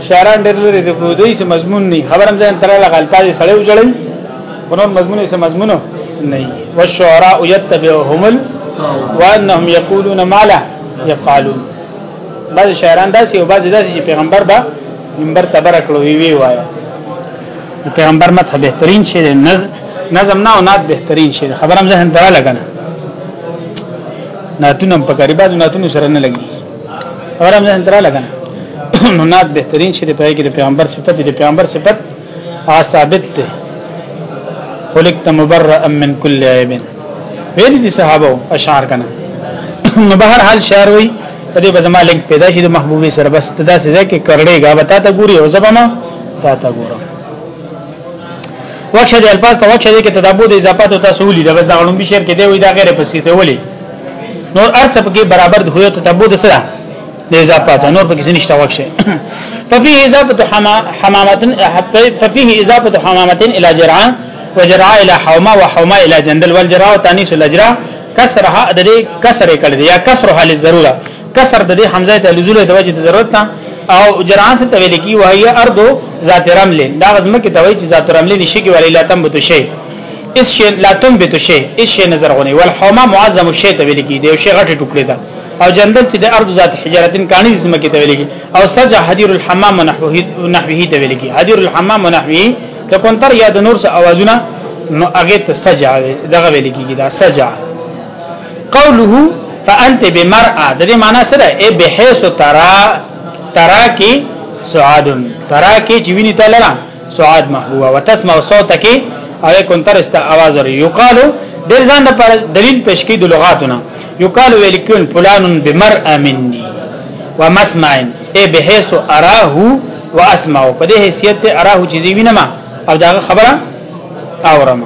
Speaker 1: شهران ډېر لري د پرودي سم مضمون نه خبرم ځان تراله غلطه دي سړی وجړي په نور مضمون سم مضمون نه والشعراء يتبعهم وانهم يقولون ما لا يفعلون بعض شاعران داسې او بعض داسې چې پیغمبر به منبر تبر کړو وی وی وایا پیغمبر مت بهترین شی نظم نظم نه او نات بهترین شی خبرم ذهن درا لګنه ناتونم په غریبا ناتونو سره نه لګي خبرم ذهن درا لګنه نو نات بهترین شی په کې د پیغمبر صفت د پیغمبر صفت ا ثابت ده خلقت مبرئا من كل عيب ویل دي صحابه اشعار کنه نو بهر حال شعر وی په دې بزما لګ پیدا شي د محبوبي سره بس دا سزا کې کرړې غا وتا ته ګوري او زبما تا ته ګورم وکشه د الفاظ ته وکشه کې تدابو د اضافات او تسهولي دا بس دا غلون به شعر کې دی وي دا غیر پسې ته ولي نور ارسه کې برابر د هویو تدابو د سره د اضافات نور به کې نشته وکشه ففيه اضافه حمامه ففيه اضافه حمامه الى جرعه وجرعه الى حومه وحومه الى جندل والجرعه تانيث الاجرا كسرها د دې کسر کړي یا کسرها للضروره کسر د دې حمزه ته لزول د وجه ضرورت ته او جرعاس ته ویل کی وهي ارض ذات رمل دا غزمه کې توي چې ذات رمل نشي کې ولی لا تم بت شي اس شي لا تم بت شي اس شي نظر غني والحومه معظم الشي ته ویل کی دی شي غټه ټوکړه ده او جندل چې د ارض ذات حجرتن کانی زمه کې ته ویل کی او سجع حدير الحمام ونحوه نحوه ته ویل کی حدير الحمام ونحوه د کونتر یا د نور سه اوازونه نو هغه ته سجع دغه ویل کیږي دا سجع قوله فانت بمرأه د دې معنی سره ای بحيث ترا ترا کی سعاد ترا کی چې ویني تللا سعاد محبوبه وتسمع صوتك او کون تر است आवाज ور یقال ډیر ځان د دلیل پېښ کی د لغاتونه یقال ولیکون فلان بمرأه مني ومسمع ای بحيث اراه واسمع په دې حیثیت اراه چې وینم او دا خبره اورم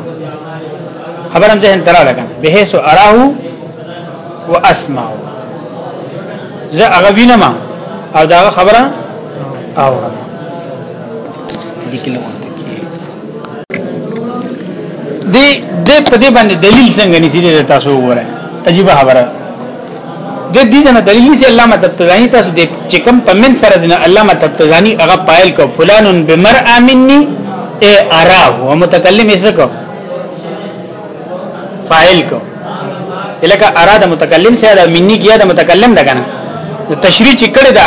Speaker 1: خبرم ذهن ترا لګا بحيث اراه واسمع زه هغه وینم او دا خبره اورم دي کلمه دی د پدې باندې دلیل څنګه نشي د تاسو وګورئ عجیب خبره د دې نه دلیل نشي علامه تبتزانی تاسو د چکم پمن سره د علامه تبتزانی هغه پایل کو فلانن بمرء مني ا اراه او متکلم یې څه کو فاعل کو الکه اراده متکلم سره دا منی کیه دا متکلم دا کنه تشریح چې کړی دا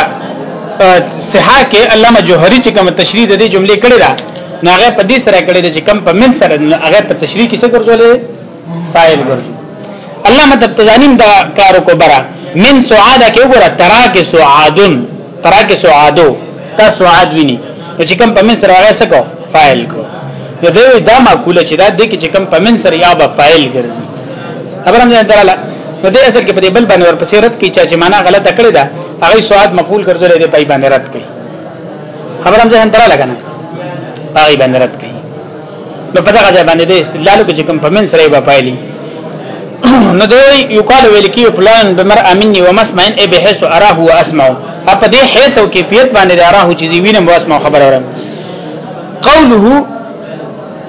Speaker 1: صحه کې علامه جوهری چې کوم تشریح د دې جملې کړی دا ناغه په دې سره کړی دا چې کم په من سره هغه په تشریح کې څه ګرځولې فاعل ګرځي علامه تبتزانیم دا کار کو برا من سعاده کې وګوره ترا کې سعادن ترا کې سعادو تا سعاد ویني چې کم په من سره هغه څه کو فاعل کو دا دا معقوله چې دا د کې چې کم په من سره یا به فاعل ګرځي خبرم نه دراله نو دې اصل کې په دې بل باندې ورپسې رد کی چې معنا غلطه کړې ده هغه سواد مقبول ګرځولې دې پای باندې رد کړي خبرم ځه دراله کنه پای باندې رد کړي نو په دغه ځای باندې دې استدلال کې کوم په من سره به پایلی نو دوی یو کال ویل کی پلان بمر امنی و مسمعن ای بحيث اراه و اسمع اپ دې حیث او کیفیت باندې اراه چې وینم واسمع خبر اورم قوله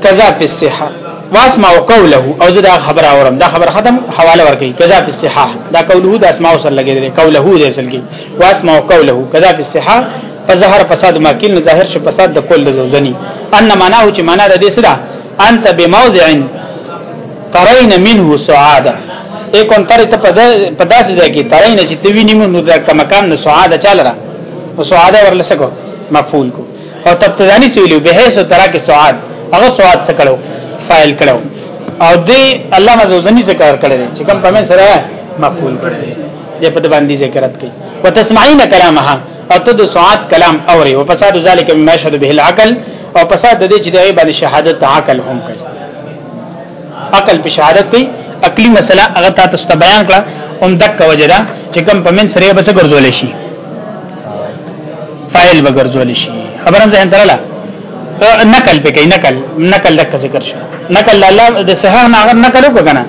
Speaker 1: کذا فی الصحه واسمع قوله او زه دا خبر اورم دا خبر ختم حواله ورکي کذا په صحاح دا قوله د اسماء سره لګیږي قوله دې اصل کې واسمع قوله کذا په صحاح فظهر فساد ما کین ظاهر شو فساد د کول زوزنی ان معنا او چې معنا د دې سره انت بموضع ترين منه سعاده ایکون تر ته پداسې ځای کې ترين چې توی نیمه نو د مکان نو سعاده چاله او سعاده ورلسکو مفعول کو او تبتدانی سویلو بهیسو ترا کې سعاد هغه سعاد څه کړو فاعل کړو او دې علامه زوزنی ذکر کړی چې کوم په من سره مفعول کړی دې په باندې ذکرات کوي وتسمعين كلامها او تد سعات کلام اوري او فساد ذلك مما يشهد به العقل او فساد دې چې دې باندې شهادت عقل هم کوي عقل په شهادت کوي عقلي مسله هغه تاسو ته بیان کړه هم دک وجدا چې کوم په من سره به څه ګرځول شي فاعل به ګرځول شي خبرم ځه انترلا نقل پکې نقل نقل دک ذکر شي نقل الله د صحه نه نقل وکنه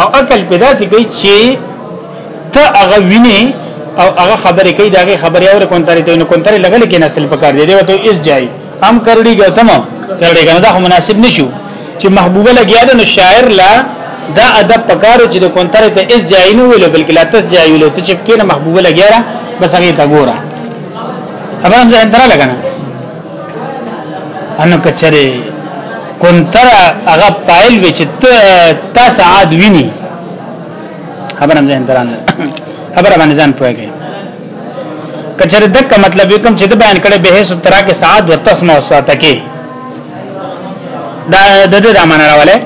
Speaker 1: او عقل پیدا سي کوي چې ته هغه ویني او هغه خبرې کوي داغه خبرې اور کونتري ته نو کونتري لګل کې نسل پکار دی دیو ته اس جاي هم کړډي ګو تمام کړډي ګنه دا مناسب نشو چې محبوبه لګیا ده نو شاعر لا دا ادب پکارو چې د کونتري ته اس جاي نه ویل بلکې لا تس جاي ویل ته چې کینه محبوبه لګیا بس هغه تا ګورا ابا هم ځان درا لګنه انو کچره کنتر هغه پایل وی چې تاسو عاد ویني خبر هم ځین دران خبر باندې ځان پوهیږي کچره دک مطلب کوم چې د بیان کړه به سترا کې سعادت وتسمه وساته کې دا د دې د معنا راواله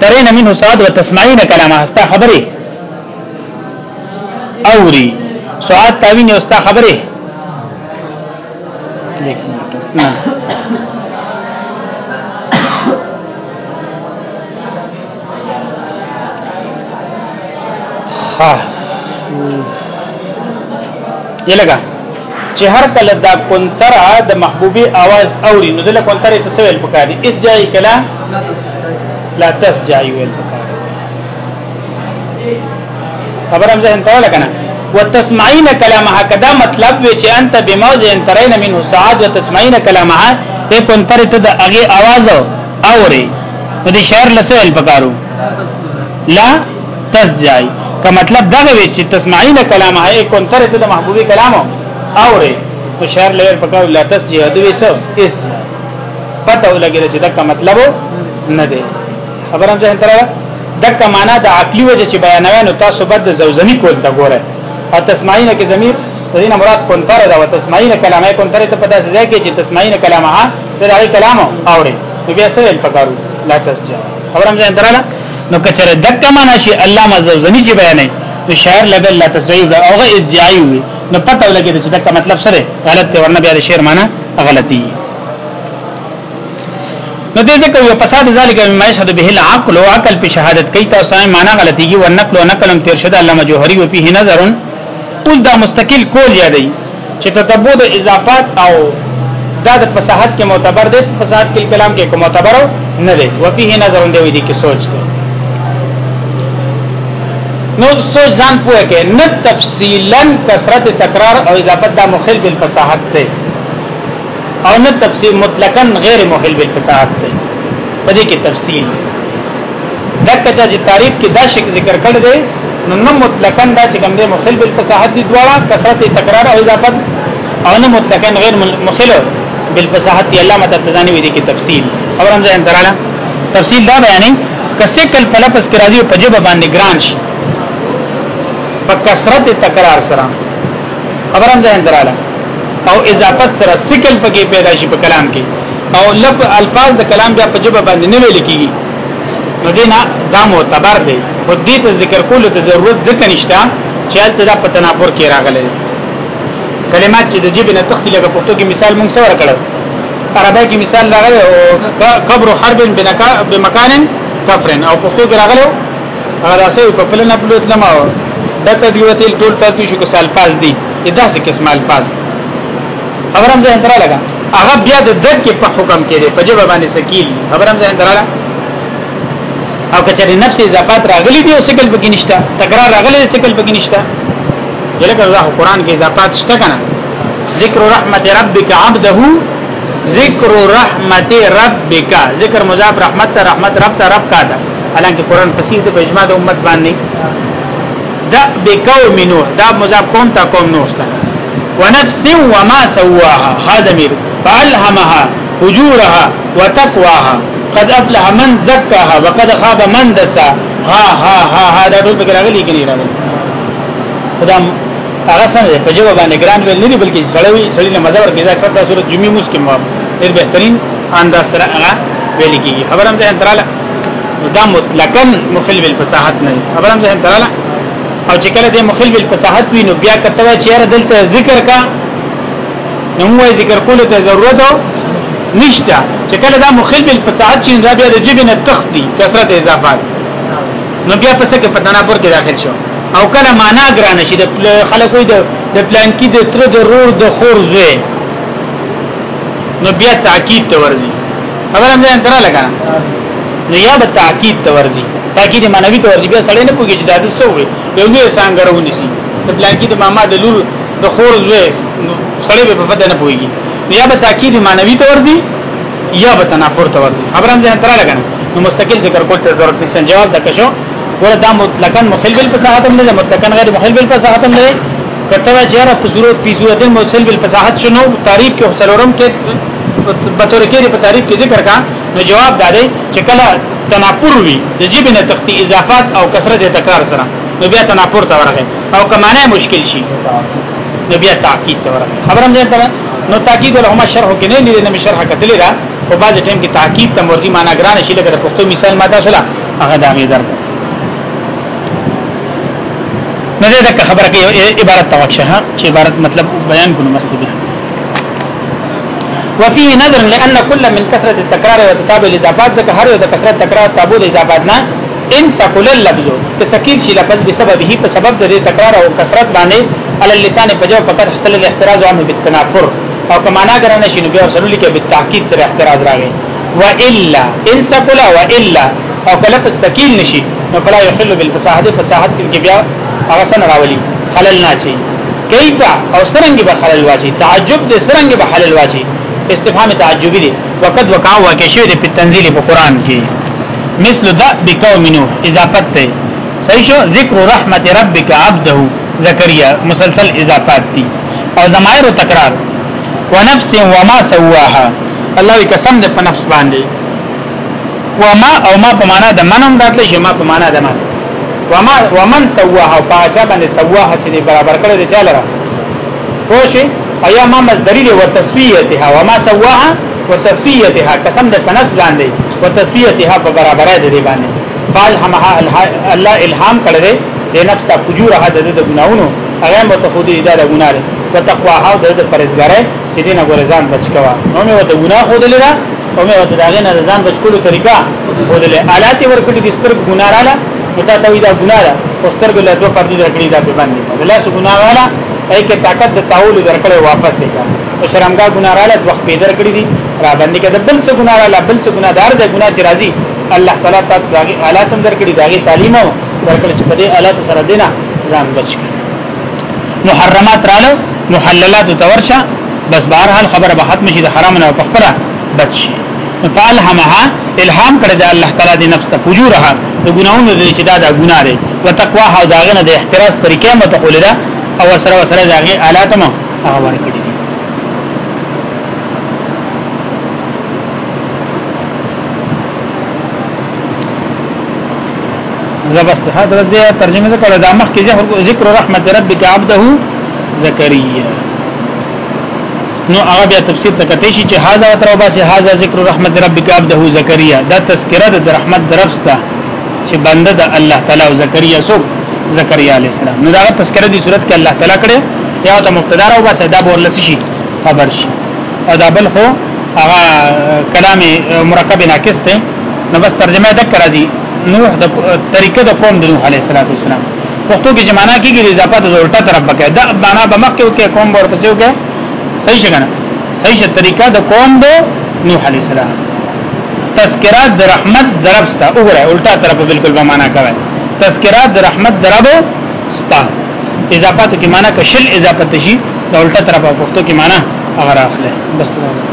Speaker 1: ترې نه منه سعادت وتسمعين کلامه استا خبره اوري سعادت تاوینه استا خبره لیکم نه ها یلګه چې هر کله دا کونتر د محبوبي आवाज اوري نو دله کونتر ته سویل پکاري اس جای کلا لا تس جای ویل پکاري خبر هم ځین ته لکنه وتسمعين كلامها کدا مطلب وی چې انت بموز انترین منه سعاد وتسمعين كلامها ته کونتر ته د اغه आवाज اوري نو دې شعر لسویل پکارو لا تس جای که مطلب دا وی چې تسمعین کلام هي کون تر د محبوبي کلام اوري نو شعر لیر پکاو لا تسجیه دوی سو اس پته ولګی چې دا مطلب نه دی خبرم ځه تر دک معنا د عقلی وجه چې بیانوي نو تاسو بد زوزنی کول دا ګوره او تسمعین کې زمير دین مراد کون تر دا تسمعین کلامه کون تر ته پته ځای کې چې تسمعین کلامه تر هغه کلام اوري نو بیا سره پکارو لا تسجیه خبرم ځه تر نو کچره دک معنا شي علامه زوزنی چې بیانې نو شاعر لبه الله تسعیب دا اوغه ارجاعي وي نو پته ولګي چې دک مطلب سره غلط دی ورنه بیا د شعر معنا غلطي نو دې ځکه یو فساد ذالک مما یشهد به العقل او عقل په شهادت کوي تاسو یې معنا غلطي کی ونقل او نقلم تیر شد علامه جوهری او په نظر قول دا مستقل کول یادای چې تتبو د اضافات او دا د فصاحت کې معتبر دی فصاحت کې کلام کې کوم معتبر نه دی وفيه نظر دی دې کې سوچ دی نو څو ځان پوهه کې نه تفصیلا کثرت تکرار او اضافت دا مخل بالفصاحت ته او نه تفصیل مطلقاً غیر مخل بالفصاحت ته پدې کې تفصیل دکچا چې تعریف کې دا شک ذکر کړ دی نو نه مطلقاً دا چې کوم دی مخل بالفصاحت دی دواړه کثرت تکرار او اضافت او نه مطلقاً غیر مخل بالفصاحت دی علامه تبزانی وې دي کې تفصیل اور هم ځان دراله تفصیل دا بیانې کسه کل پلپس کې راځي په جبه باندې ګرانش په کثرت تکرار سره خبرم ځان دراله او اضافت سره سکل پکې پیدا شي په کلام کې او لب الفاظ د کلام بیا په جبه باندې نه ویل کیږي نو دینا دا معتبر دی خو دې ته ذکر کولو ته ضرورت ځکه نشته چې البته دا په تناپور کې راغلي کلمات چې د جبه نه تخیل په پښتو کې مثال مونږ سره کړو عربی کې مثال راغلی او قبر حرب بمکان کفرن او پښتو کې راغلی هغه داسې په پلن خپل اتلما دا تدویته ټول تدوی شو کس الفاظ دي دا څه قسم الفاظ خبرم ځه اندرا لگا هغه بیا د دک په حکم کې دی په جواب باندې سکیل خبرم ځه اندرا او کچره نفس اضافات راغلي دي او سکل پکې نشتا تکرار راغلي دي سکل پکې نشتا یلکه دا قرآن کې اضافات شته کنه ذکر رحمت ربک عبده ذکر رحمت ربک ذکر مضاف رحمت رحمت رب ته رب کا ده الانکه قرآن فصیح د اجماع د امت باندې بدا بقوم نوح دا مضاف قوم تا قوم نوح تا ونفس وما سواها هازمير فالهمها فجورها وتقواها قد افلح من زكاها وقد خاب من دسا ها ها ها ها دا ټول پکې راغلي کې نه راغلي خدام هغه څنګه په جواب باندې ګران ویل نه دي بلکې سړوي سړی نه مزه ورکړي دا اکثر د صورت جمعي مسکم ډېر بهترین انداز سره هغه ویل کیږي خبر هم ځه انتراله دا مطلقاً مخل بالفصاحت نه خبر هم ځه انتراله او چې کله دې مخل بل فصاحت وي نو بیا کته چې یاره دلته ذکر کا نو وای ذکر کول ته ضرورت نشته چې کله دا مخل بل فصاحت چې دا بیا د جبن تختی کثرت اضافات نو بیا پس کې پدانا پر کې داخل شو او کله معنا ګرانه شي د خلکو د د پلان کې د تر د رور د خور زوی نو بیا تاکید ته ورزي خبر هم ځان درا لگا نو یا به تاکید ته ورزي تاکید معنوي ته ورزي بیا سړی نه پوږي چې دا څه وي یو لوی څنګه راونی سي د بلانکی د ماما د لور د خور زوی سړی به په بده نه پويږي یا به تاکید مانوي تور دي یا به تنافر تور دي خبرم ځه تر لګنه نو مستقل ذکر کول ته ضرورت نشته جواب د کشو ګوره دا مطلقاً مخل بالفصاحت هم نه مطلقاً غیر مخل بالفصاحت هم نه کتبه جره په صورت په صورت موصل بالفصاحت شنو تعریف کې حسلورم کې بطور کې په تعریف کې ذکر کا نو جواب دا دی چې کله تنافر وي د جیب نه تختی اضافات او کثرت تکرار سره نو بیا تناپور ته ورغی او کمانه مشکل شي نو بیا تعقید ته ورغی خبرم ځین ته نو تعقید ول هم شرح کې نه لیدل نه شرح کتلی را په بعض ټیم کې تعقید ته مرجی معنا ګران شي لکه پښتو مثال ماده سره هغه دامه در نه دې تک خبره کې عبارت توقع ها چې عبارت مطلب بیان کړو مستبه وفيه نظر لان كل من كثره التكرار وتتابع الاضافات ځکه هر یو د کثرت تکرار تابو د اضافات نه ان ثقل اللفظ که ثقيل شي لفظ به سبب هي په سبب د تکرار او کثرت باندې عل اللسان په جو فقط حصل الاحتراز او بالتنافر او کمانا ګرانه شنو به سره لیکه بالتحقيق سره احتراز راغی والا ان ثقل والا او کله په ثقيل نشي نو فلا يحل بالفصاحه فصاحت کې بیا هغه سن راولي خلل نه چي کیف او سرنګ به خلل واجی تعجب دې سرنګ به خلل واجی استفهام تعجبی دې وقد وقع واقع شوی دې په تنزيل په قران کې مثل دا بقوم نوح اضافت ته صحیح شو ذکر رحمت ربک عبده زکریا مسلسل اضافات دي او زمائر تکرار ونفس وما سواها الله قسم دې په نفس باندې وما او ما په معنا د منم راتلې شي ما په معنا د من وما ومن سواها او پاچا باندې سواها چې برابر کړو دي چاله پوښي ایا ما مصدری له وتسویتها وما سواها وتسویتها قسم دې په نفس باندې وتسویتها په برابرۍ د دې باندې بل هم الله الهام کړی دی د نفس ته فجورها د د ګناونو هغه متخودی اداره ګناره وتقواها د پرهیزګارۍ چې دینه ګورزان بچکوا نو مې وته ګناه خود لیدا او مې وته داغه نه ځان بچکولو طریقہ بولې آلاتي ورکړي د ستر ګناراله دا ته وی دا ګناره او ستر ګل دوه پردې رکړي دا په باندې الله سو ګناراله ای کې طاقت د تاول درکړي واپس یې او شرمګا ګناراله د وخت پیدر کړی دي پابندي کې د بل څه ګناه را بل څه ګناه دار ځای ګناه چې راځي الله تعالی تاسو داغي حالات هم درکړي داغي تعلیم او درکړي چې په دې حالات سره دینا ځان بچ کړي محرمات رالو محللات تورشه بس بهرحال خبره به ختم شي د حرام نه په خبره بچ شي فعل همها الهام کړی د الله تعالی د نفس ته فجورها د ګناونو د چې دا د ګناه دی وتقوا او داغه نه د احتراز طریقې متقول ده او سره سره داغه حالات مو هغه ورکړي زبست ها درس دی ترجمه وکړه دا مخ کې ذکر رحمت ربک عبده زکریا نو هغه بیا تفسیر ته کته شي چې هاذا وتر وباسي هاذا ذکر رحمت ربک عبده زکریا دا تذکرہ د رحمت درفسته چې بنده د الله تعالی او زکریا سو زکریا علی السلام نو دا تذکرہ دی صورت کې الله تعالی کړي یا د مبتدا او بس دا بولس شي خبر شي او دا بل خو هغه کلام مرکب ناقص ته نو بس ترجمه دک راځي نوح د طریقه د قوم د نوح علیه السلام پښتو کې جمانا کېږي د اضافه د الټا طرف بکې دا معنا به مخ کې قوم ورپسې وکړي صحیح څنګه صحیح طریقه د قوم د نوح علیه السلام تذکرات د رحمت دربستا وګوره الټا طرف بالکل به معنا کوي تذکرات د رحمت درب ستا اضافه کې معنا کشل اضافه شي د الټا طرف پښتو کې معنا هغه راخله بس